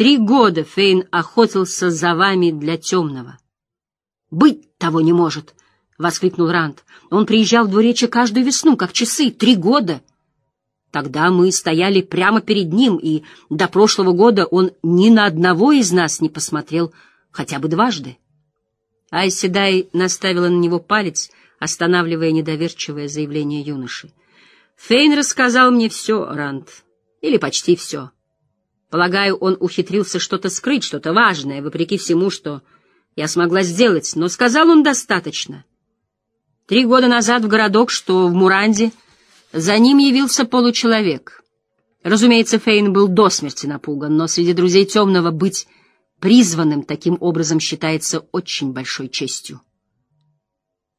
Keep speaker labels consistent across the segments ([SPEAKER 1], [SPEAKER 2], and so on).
[SPEAKER 1] Три года Фейн охотился за вами для темного. — Быть того не может! — воскликнул Ранд. Он приезжал в двуречье каждую весну, как часы, три года. Тогда мы стояли прямо перед ним, и до прошлого года он ни на одного из нас не посмотрел хотя бы дважды. Айседай наставила на него палец, останавливая недоверчивое заявление юноши. Фейн рассказал мне все, Ранд, или почти все. Полагаю, он ухитрился что-то скрыть, что-то важное, вопреки всему, что я смогла сделать, но сказал он достаточно. Три года назад в городок, что в Муранде, за ним явился получеловек. Разумеется, Фейн был до смерти напуган, но среди друзей Темного быть призванным таким образом считается очень большой честью.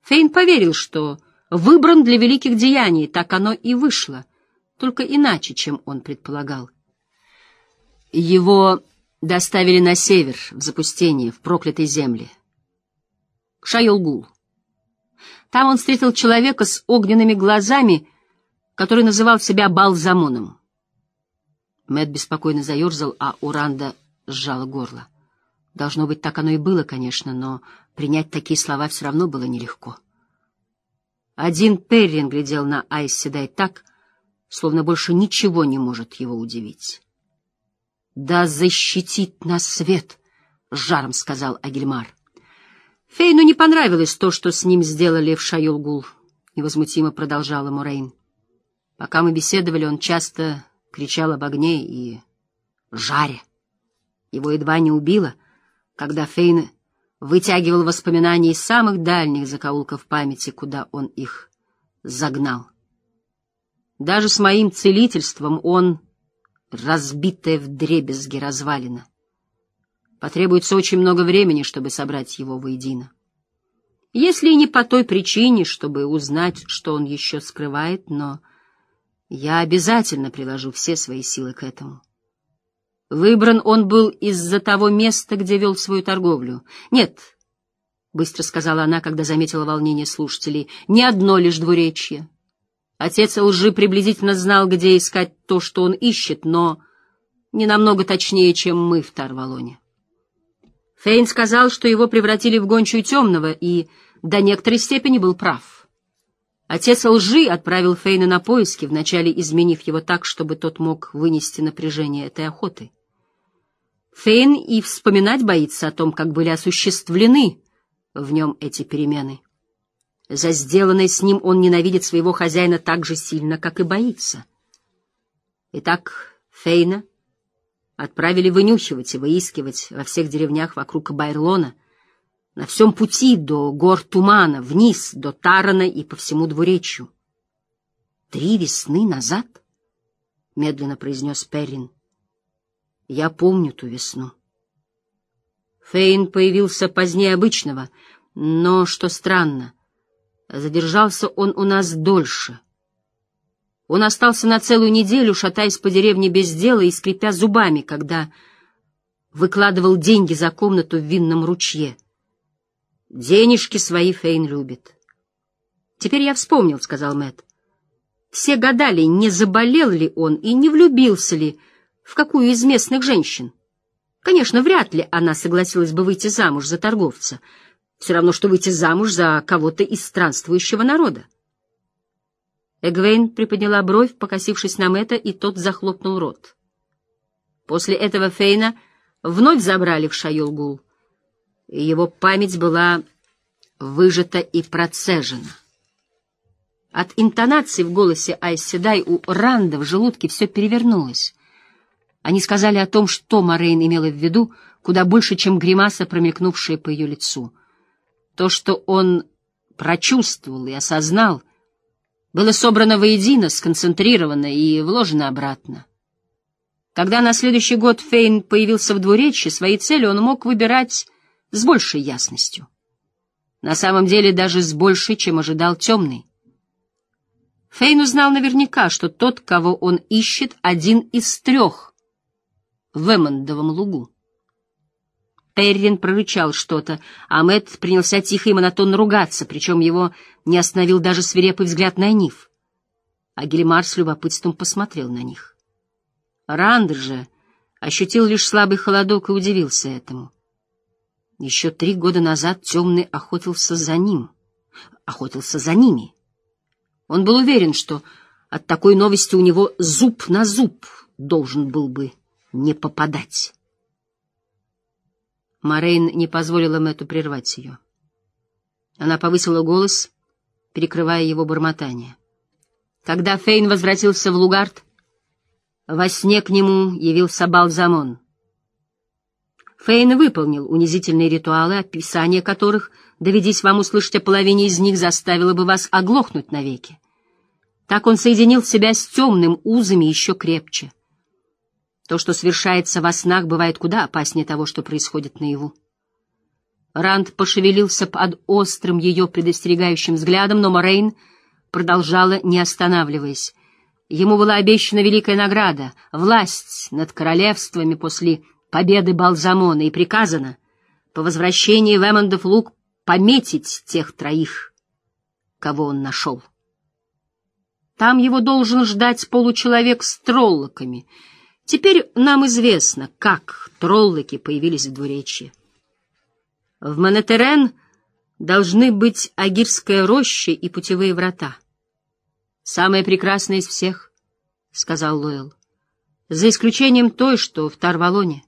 [SPEAKER 1] Фейн поверил, что выбран для великих деяний, так оно и вышло, только иначе, чем он предполагал. Его доставили на север, в запустение, в проклятой земле. К Шайолгул. Там он встретил человека с огненными глазами, который называл себя Балзамоном. Мэт беспокойно заерзал, а Уранда сжала горло. Должно быть, так оно и было, конечно, но принять такие слова все равно было нелегко. Один Перрин глядел на Айс Седай так, словно больше ничего не может его удивить. «Да защитит нас свет!» — жаром сказал Агильмар. Фейну не понравилось то, что с ним сделали в Шаюлгул, — невозмутимо продолжала Мурейн. Пока мы беседовали, он часто кричал об огне и жаре. Его едва не убило, когда Фейн вытягивал воспоминания из самых дальних закоулков памяти, куда он их загнал. Даже с моим целительством он разбитая вдребезги развалина. Потребуется очень много времени, чтобы собрать его воедино. Если и не по той причине, чтобы узнать, что он еще скрывает, но я обязательно приложу все свои силы к этому. Выбран он был из-за того места, где вел свою торговлю. Нет, — быстро сказала она, когда заметила волнение слушателей, — не одно лишь двуречье. Отец лжи приблизительно знал, где искать то, что он ищет, но не намного точнее, чем мы в Тарвалоне. Фейн сказал, что его превратили в гончую темного, и до некоторой степени был прав. Отец лжи отправил Фейна на поиски, вначале изменив его так, чтобы тот мог вынести напряжение этой охоты. Фейн и вспоминать боится о том, как были осуществлены в нем эти перемены. За сделанное с ним он ненавидит своего хозяина так же сильно, как и боится. Итак, Фейна отправили вынюхивать и выискивать во всех деревнях вокруг Байрлона, на всем пути до гор Тумана, вниз, до Тарана и по всему двуречью. «Три весны назад?» — медленно произнес Перрин. «Я помню ту весну». Фейн появился позднее обычного, но, что странно, — Задержался он у нас дольше. Он остался на целую неделю, шатаясь по деревне без дела и скрипя зубами, когда выкладывал деньги за комнату в винном ручье. Денежки свои Фейн любит. «Теперь я вспомнил», — сказал Мэт. «Все гадали, не заболел ли он и не влюбился ли в какую из местных женщин. Конечно, вряд ли она согласилась бы выйти замуж за торговца». Все равно, что выйти замуж за кого-то из странствующего народа. Эгвейн приподняла бровь, покосившись на Мэтта, и тот захлопнул рот. После этого Фейна вновь забрали в Шайолгул, и его память была выжата и процежена. От интонации в голосе Айседай у Ранда в желудке все перевернулось. Они сказали о том, что Морейн имела в виду, куда больше, чем гримаса, промелькнувшая по ее лицу — то, что он прочувствовал и осознал, было собрано воедино, сконцентрировано и вложено обратно. Когда на следующий год Фейн появился в двуречье, свои цели он мог выбирать с большей ясностью. На самом деле даже с большей, чем ожидал темный. Фейн узнал наверняка, что тот, кого он ищет, один из трех в Эммондовом лугу. Перрин прорычал что-то, а Мэтт принялся тихо и монотонно ругаться, причем его не остановил даже свирепый взгляд на Нив. А Гелимар с любопытством посмотрел на них. Рандер же ощутил лишь слабый холодок и удивился этому. Еще три года назад темный охотился за ним, охотился за ними. Он был уверен, что от такой новости у него зуб на зуб должен был бы не попадать. Морейн не позволила Мэтту прервать ее. Она повысила голос, перекрывая его бормотание. Когда Фейн возвратился в Лугард, во сне к нему явился Балзамон. Фейн выполнил унизительные ритуалы, описание которых, доведись вам услышать о половине из них, заставило бы вас оглохнуть навеки. Так он соединил себя с темным узами еще крепче. То, что совершается во снах, бывает куда опаснее того, что происходит наяву. Ранд пошевелился под острым ее предостерегающим взглядом, но Морейн продолжала, не останавливаясь. Ему была обещана великая награда, власть над королевствами после победы Балзамона, и приказано по возвращении в Эммондов луг пометить тех троих, кого он нашел. Там его должен ждать получеловек с троллоками. Теперь нам известно, как троллоки появились в двуречье. В Монетерен должны быть Агирская роща и путевые врата. «Самое прекрасное из всех», — сказал Лоэл, — «за исключением той, что в Тарвалоне».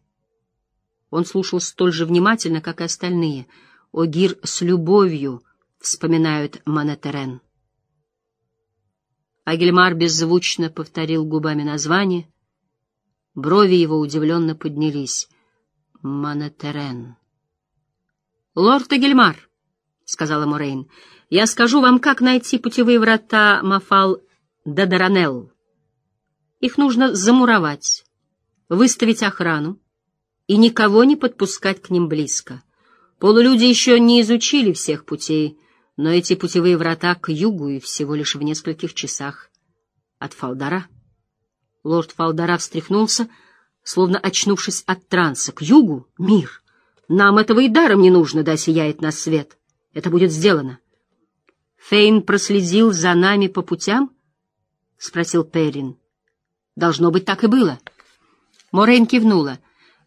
[SPEAKER 1] Он слушал столь же внимательно, как и остальные. Огир с любовью вспоминают Манетерен. Агельмар беззвучно повторил губами название. Брови его удивленно поднялись. Манетерен. «Лорд Агельмар», — сказала Морейн, — я скажу вам, как найти путевые врата Мафал-Дадаранелл. Их нужно замуровать, выставить охрану и никого не подпускать к ним близко. Полулюди еще не изучили всех путей, но эти путевые врата к югу и всего лишь в нескольких часах от Фалдара. Лорд Фалдара встряхнулся, словно очнувшись от транса. К югу — мир. Нам этого и даром не нужно, да сияет нас свет. Это будет сделано. Фейн проследил за нами по путям? — спросил Перрин. — Должно быть, так и было. Морейн кивнула.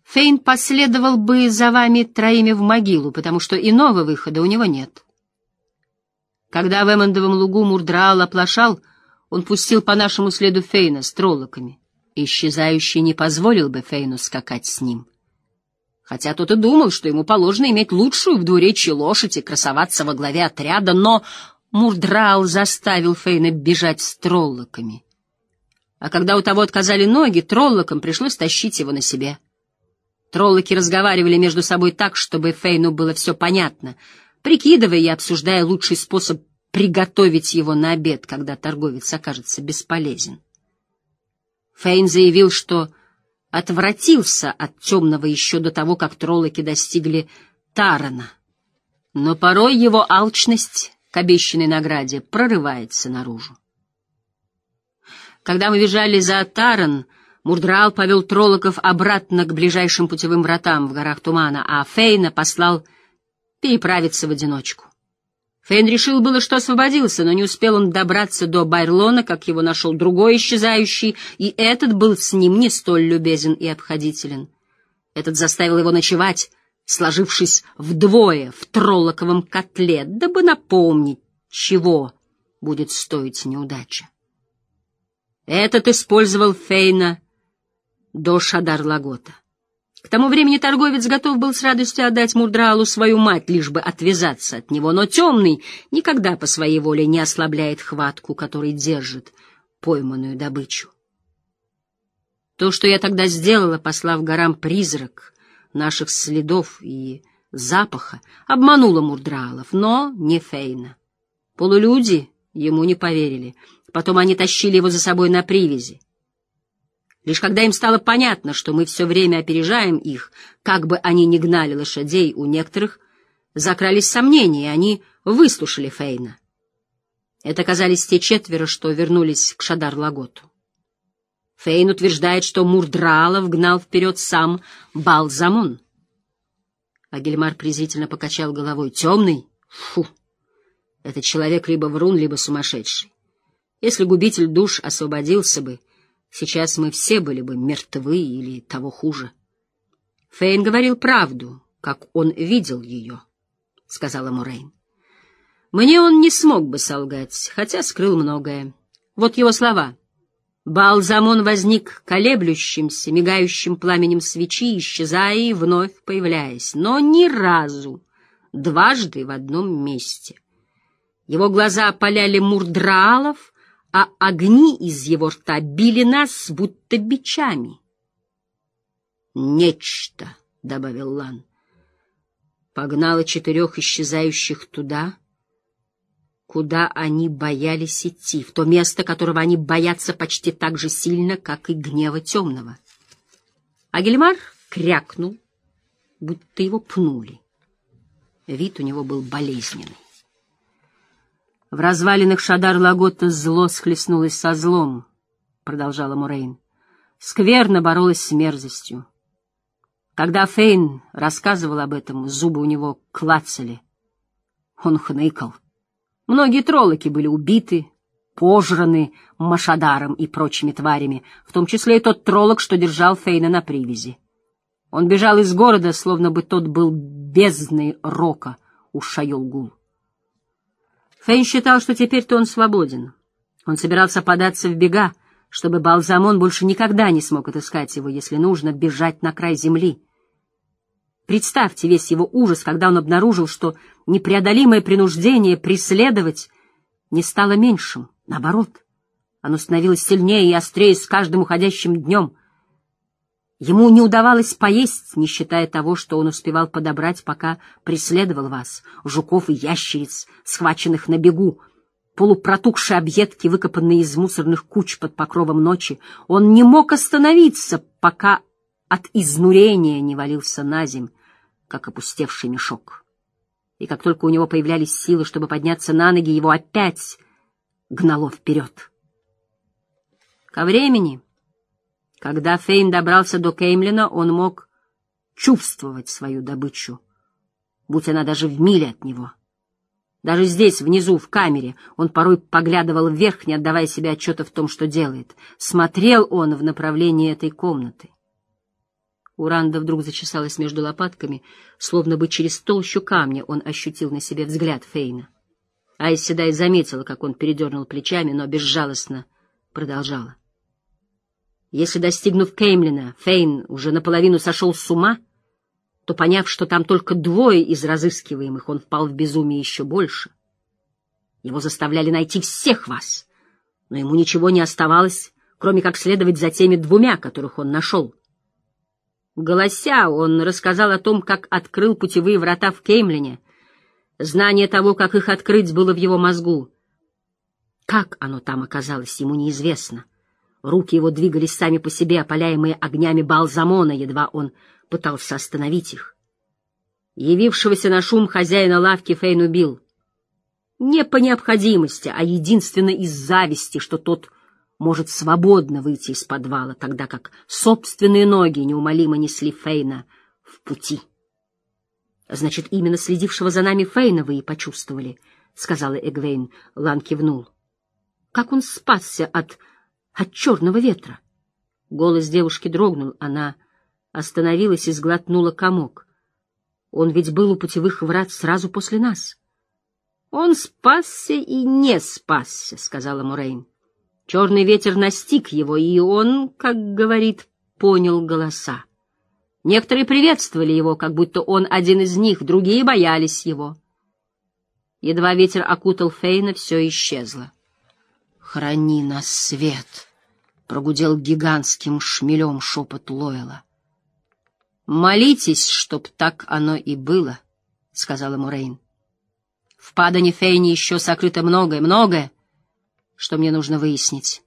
[SPEAKER 1] Фейн последовал бы за вами троими в могилу, потому что иного выхода у него нет. Когда в Эммондовом лугу Мурдраал оплошал, он пустил по нашему следу Фейна с троллоками. Исчезающий не позволил бы Фейну скакать с ним. Хотя тот и думал, что ему положено иметь лучшую в двуречье лошадь и красоваться во главе отряда, но Мурдрал заставил Фейна бежать с троллоками. А когда у того отказали ноги, троллокам пришлось тащить его на себе. Троллоки разговаривали между собой так, чтобы Фейну было все понятно, прикидывая и обсуждая лучший способ приготовить его на обед, когда торговец окажется бесполезен. Фейн заявил, что отвратился от темного еще до того, как троллоки достигли Тарана. Но порой его алчность к обещанной награде прорывается наружу. Когда мы бежали за Таран, Мурдрал повел троллоков обратно к ближайшим путевым вратам в горах Тумана, а Фейна послал переправиться в одиночку. Фейн решил было, что освободился, но не успел он добраться до Байрлона, как его нашел другой исчезающий, и этот был с ним не столь любезен и обходителен. Этот заставил его ночевать, сложившись вдвое в троллоковом котле, дабы напомнить, чего будет стоить неудача. Этот использовал Фейна до Шадар-Лагота. К тому времени торговец готов был с радостью отдать Мурдралу свою мать, лишь бы отвязаться от него, но темный никогда по своей воле не ослабляет хватку, который держит пойманную добычу. То, что я тогда сделала, послав горам призрак, наших следов и запаха, обманула Мурдралов, но не Фейна. Полулюди ему не поверили. Потом они тащили его за собой на привязи. Лишь когда им стало понятно, что мы все время опережаем их, как бы они ни гнали лошадей, у некоторых закрались сомнения, и они выслушали Фейна. Это казались те четверо, что вернулись к Шадар-Лаготу. Фейн утверждает, что Мурдралов гнал вперед сам Балзамон. А Гельмар презрительно покачал головой. Темный? Фу! Этот человек либо врун, либо сумасшедший. Если губитель душ освободился бы, сейчас мы все были бы мертвы или того хуже. Фейн говорил правду, как он видел ее, — сказала Мурейн. Мне он не смог бы солгать, хотя скрыл многое. Вот его слова. Балзамон возник колеблющимся, мигающим пламенем свечи, исчезая и вновь появляясь, но ни разу, дважды в одном месте. Его глаза опаляли мурдраалов, а огни из его рта били нас, будто бичами. «Нечто», — добавил Лан, — погнало четырех исчезающих туда, куда они боялись идти, в то место, которого они боятся почти так же сильно, как и гнева темного. А Гельмар крякнул, будто его пнули. Вид у него был болезненный. В развалинах Шадар-Лагота зло схлестнулось со злом, — продолжала Мурейн. Скверно боролась с мерзостью. Когда Фейн рассказывал об этом, зубы у него клацали. Он хныкал. Многие троллоки были убиты, пожраны Машадаром и прочими тварями, в том числе и тот троллок, что держал Фейна на привязи. Он бежал из города, словно бы тот был бездной рока у Шайолгул. Фейн считал, что теперь-то он свободен. Он собирался податься в бега, чтобы Балзамон больше никогда не смог отыскать его, если нужно бежать на край земли. Представьте весь его ужас, когда он обнаружил, что непреодолимое принуждение преследовать не стало меньшим, наоборот, оно становилось сильнее и острее с каждым уходящим днем — Ему не удавалось поесть, не считая того, что он успевал подобрать, пока преследовал вас, жуков и ящериц, схваченных на бегу, полупротухшие объедки, выкопанные из мусорных куч под покровом ночи. Он не мог остановиться, пока от изнурения не валился на земь, как опустевший мешок. И как только у него появлялись силы, чтобы подняться на ноги, его опять гнало вперед. Ко времени когда Фейн добрался до Кеймлина, он мог чувствовать свою добычу, будь она даже в миле от него. Даже здесь, внизу, в камере, он порой поглядывал вверх, не отдавая себе отчета в том, что делает. Смотрел он в направлении этой комнаты. Уранда вдруг зачесалась между лопатками, словно бы через толщу камня он ощутил на себе взгляд Фейна. Айседай заметила, как он передернул плечами, но безжалостно продолжала. — если, достигнув Кеймлина, Фейн уже наполовину сошел с ума, то, поняв, что там только двое из разыскиваемых, он впал в безумие еще больше. Его заставляли найти всех вас, но ему ничего не оставалось, кроме как следовать за теми двумя, которых он нашел. Голося, он рассказал о том, как открыл путевые врата в Кеймлине. Знание того, как их открыть, было в его мозгу. Как оно там оказалось, ему неизвестно. — Руки его двигались сами по себе, опаляемые огнями Балзамона, едва он пытался остановить их. Явившегося на шум хозяина лавки Фейн убил. Не по необходимости, а единственно из зависти, что тот может свободно выйти из подвала, тогда как собственные ноги неумолимо несли Фейна в пути. — Значит, именно следившего за нами Фейна вы и почувствовали, — сказала Эгвейн. Лан кивнул. — Как он спасся от от черного ветра. Голос девушки дрогнул, она остановилась и сглотнула комок. Он ведь был у путевых врат сразу после нас. — Он спасся и не спасся, — сказала Мурейн. Черный ветер настиг его, и он, как говорит, понял голоса. Некоторые приветствовали его, как будто он один из них, другие боялись его. Едва ветер окутал Фейна, все исчезло. «Храни нас, свет!» — прогудел гигантским шмелем шепот Лойла. «Молитесь, чтоб так оно и было», — сказала Мурейн. «В падане Фейни еще сокрыто многое, многое, что мне нужно выяснить.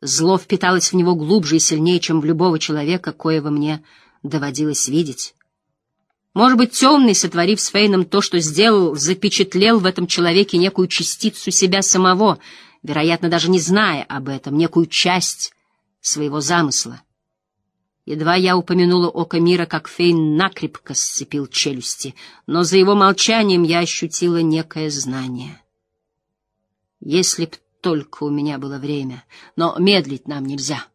[SPEAKER 1] Зло впиталось в него глубже и сильнее, чем в любого человека, коего мне доводилось видеть». Может быть, темный, сотворив с Фейном то, что сделал, запечатлел в этом человеке некую частицу себя самого, вероятно, даже не зная об этом, некую часть своего замысла. Едва я упомянула око мира, как Фейн накрепко сцепил челюсти, но за его молчанием я ощутила некое знание. Если б только у меня было время, но медлить нам нельзя —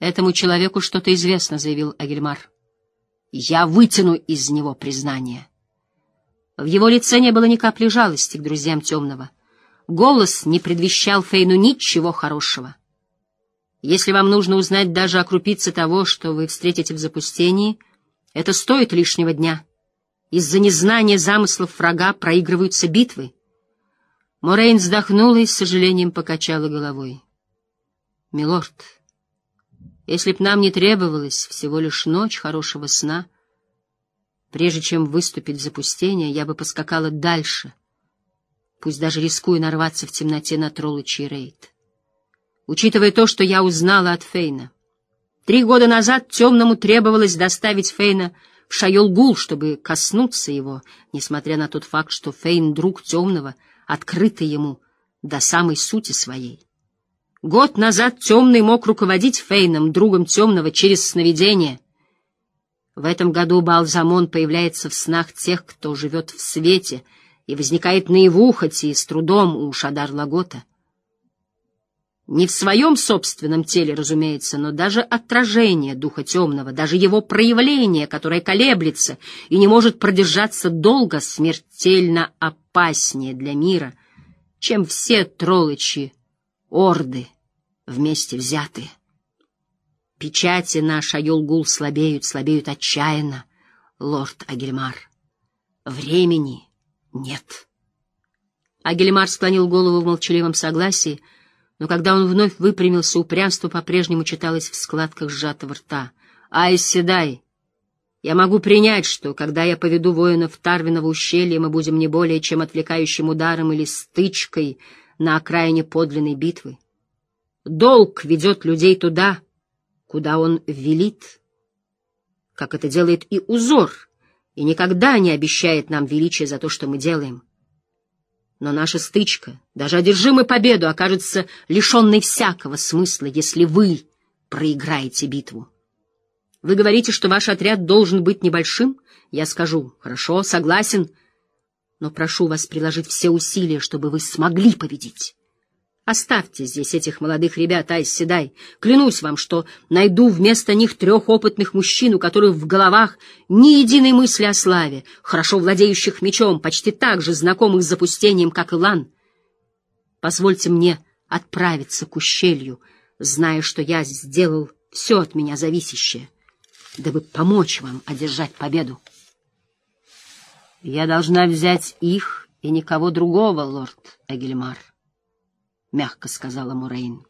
[SPEAKER 1] Этому человеку что-то известно, — заявил Агельмар. Я вытяну из него признание. В его лице не было ни капли жалости к друзьям темного. Голос не предвещал Фейну ничего хорошего. Если вам нужно узнать даже о крупице того, что вы встретите в запустении, это стоит лишнего дня. Из-за незнания замыслов врага проигрываются битвы. Морейн вздохнула и с сожалением покачала головой. «Милорд, если б нам не требовалось всего лишь ночь хорошего сна, прежде чем выступить в запустение, я бы поскакала дальше, пусть даже рискуя нарваться в темноте на троллочий рейд. Учитывая то, что я узнала от Фейна. Три года назад темному требовалось доставить Фейна в Шайолгул, чтобы коснуться его, несмотря на тот факт, что Фейн — друг темного, открытый ему до самой сути своей. Год назад Темный мог руководить Фейном, другом Темного, через сновидение. В этом году Балзамон появляется в снах тех, кто живет в свете, и возникает наяву, хоть и с трудом, у Шадар-Лагота. Не в своем собственном теле, разумеется, но даже отражение Духа Темного, даже его проявление, которое колеблется и не может продержаться долго, смертельно опаснее для мира, чем все троллочи орды вместе взятые. Печати на Шайолгул слабеют, слабеют отчаянно, лорд Агельмар. Времени нет. Агельмар склонил голову в молчаливом согласии, но когда он вновь выпрямился, упрямство по-прежнему читалось в складках сжатого рта. «Ай, седай! Я могу принять, что, когда я поведу воинов Тарвиного ущелья, мы будем не более чем отвлекающим ударом или стычкой на окраине подлинной битвы. Долг ведет людей туда, куда он велит, как это делает и узор, и никогда не обещает нам величия за то, что мы делаем. Но наша стычка, даже одержимой победу, окажется лишенной всякого смысла, если вы проиграете битву. Вы говорите, что ваш отряд должен быть небольшим? Я скажу, хорошо, согласен, но прошу вас приложить все усилия, чтобы вы смогли победить. Оставьте здесь этих молодых ребят, Айс Седай. Клянусь вам, что найду вместо них трех опытных мужчин, у которых в головах ни единой мысли о славе, хорошо владеющих мечом, почти так же знакомых с запустением, как Илан. Позвольте мне отправиться к ущелью, зная, что я сделал все от меня зависящее, дабы помочь вам одержать победу. Я должна взять их и никого другого, лорд Эгельмар, — мягко сказала Мурейн.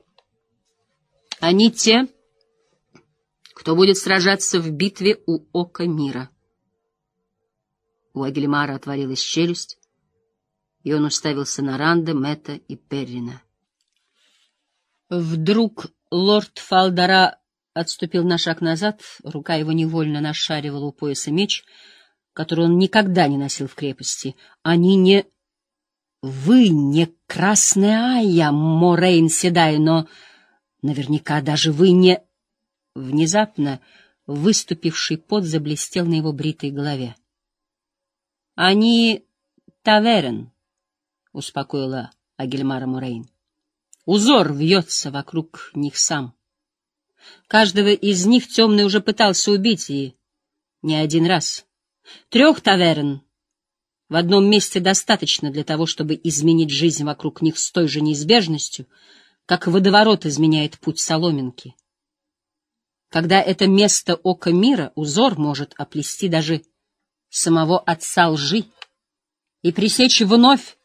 [SPEAKER 1] Они те, кто будет сражаться в битве у Ока Мира. У Агельмара отворилась челюсть, и он уставился на Ранда, Мэтта и Перрина. Вдруг лорд Фалдара отступил на шаг назад, рука его невольно нашаривала у пояса меч — который он никогда не носил в крепости. Они не... Вы не Красная Ая, Морейн Седай, но наверняка даже вы не... Внезапно выступивший пот заблестел на его бритой голове. — Они таверен, — успокоила Агельмара Морейн. Узор вьется вокруг них сам. Каждого из них темный уже пытался убить, и не один раз. Трех таверн в одном месте достаточно для того, чтобы изменить жизнь вокруг них с той же неизбежностью, как водоворот изменяет путь соломинки. Когда это место ока мира, узор может оплести даже самого отца лжи и пресечь вновь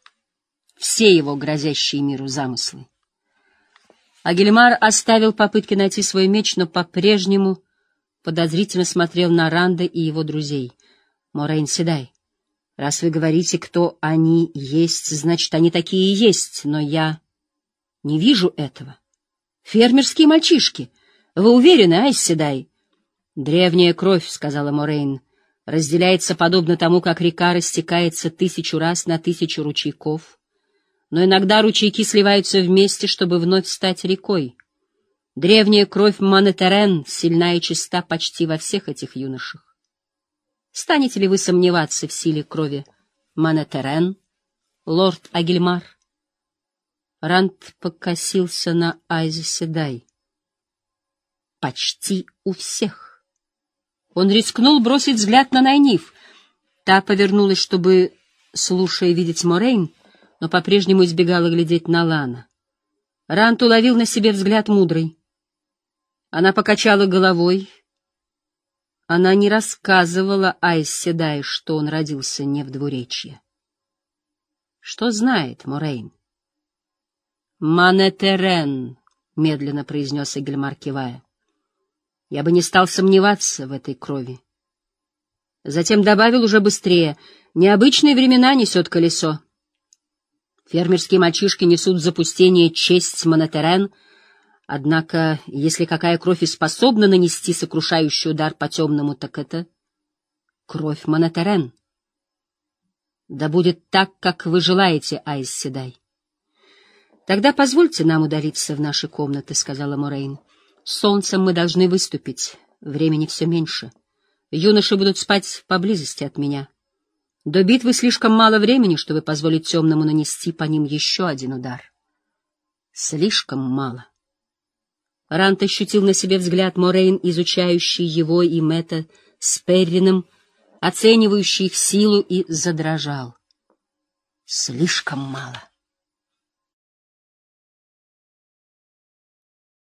[SPEAKER 1] все его грозящие миру замыслы. Агельмар оставил попытки найти свой меч, но по-прежнему подозрительно смотрел на Ранда и его друзей — Морейн Седай, раз вы говорите, кто они есть, значит, они такие и есть, но я не вижу этого. Фермерские мальчишки. Вы уверены, Айс Седай? Древняя кровь, — сказала Морейн, — разделяется подобно тому, как река растекается тысячу раз на тысячу ручейков. Но иногда ручейки сливаются вместе, чтобы вновь стать рекой. Древняя кровь Манетерен сильна и чиста почти во всех этих юношах. Станете ли вы сомневаться в силе крови Манетерен, лорд Агильмар? Ранд покосился на Айзе Седай. почти у всех. Он рискнул бросить взгляд на Найниф. Та повернулась, чтобы, слушая, видеть Морейн, но по-прежнему избегала глядеть на Лана. Рант уловил на себе взгляд мудрый. Она покачала головой. Она не рассказывала Айс Седай, что он родился не в двуречье. Что знает Морейн? «Манетерен», — медленно произнес Эгельмар, кивая. «Я бы не стал сомневаться в этой крови». Затем добавил уже быстрее. «Необычные времена несет колесо. Фермерские мальчишки несут в запустение честь Монетерен, однако, если какая кровь и способна нанести сокрушающий удар по темному, так это кровь Монетерен. Да будет так, как вы желаете, Айс Седай. Тогда позвольте нам удалиться в наши комнаты, — сказала Морейн. Солнцем мы должны выступить, времени все меньше. Юноши будут спать поблизости от меня. До битвы слишком мало времени, чтобы позволить темному нанести по ним еще один удар. Слишком мало. Рант ощутил на себе взгляд Морейн, изучающий его и Мэтта с Перрином, оценивающий их силу, и задрожал. Слишком мало.